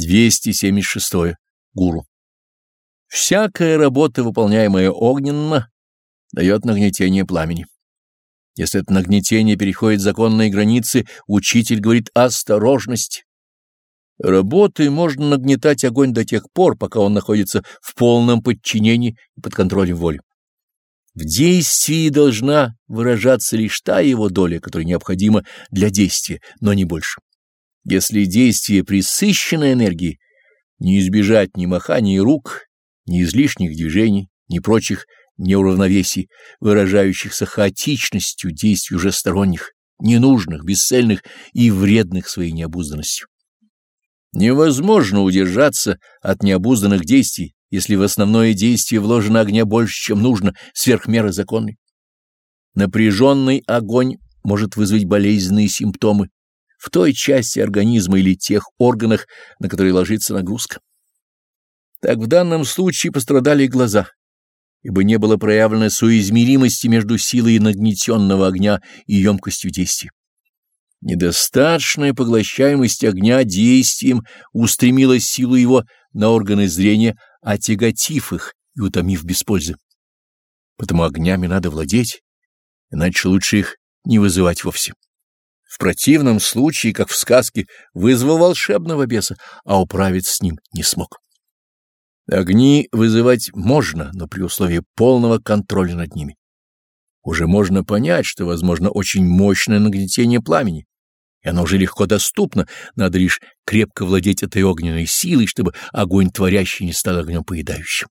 276. Гуру. Всякая работа, выполняемая огненно, дает нагнетение пламени. Если это нагнетение переходит законные границы, учитель говорит «осторожность». Работой можно нагнетать огонь до тех пор, пока он находится в полном подчинении и под контролем воли. В действии должна выражаться лишь та его доля, которая необходима для действия, но не больше. Если действие присыщено энергией, не избежать ни махания рук, ни излишних движений, ни прочих неуравновесий, выражающихся хаотичностью действий уже сторонних, ненужных, бесцельных и вредных своей необузданностью. Невозможно удержаться от необузданных действий, если в основное действие вложено огня больше, чем нужно, сверх меры законной. Напряженный огонь может вызвать болезненные симптомы в той части организма или тех органах, на которые ложится нагрузка. Так в данном случае пострадали глаза, ибо не было проявлено соизмеримости между силой нагнетенного огня и емкостью действия. Недостаточная поглощаемость огня действием устремила силу его на органы зрения, отяготив их и утомив без пользы. Потому огнями надо владеть, иначе лучше их не вызывать вовсе. В противном случае, как в сказке, вызвал волшебного беса, а управиться с ним не смог. Огни вызывать можно, но при условии полного контроля над ними. Уже можно понять, что возможно очень мощное нагнетение пламени, и оно уже легко доступно, надо лишь крепко владеть этой огненной силой, чтобы огонь творящий не стал огнем поедающим.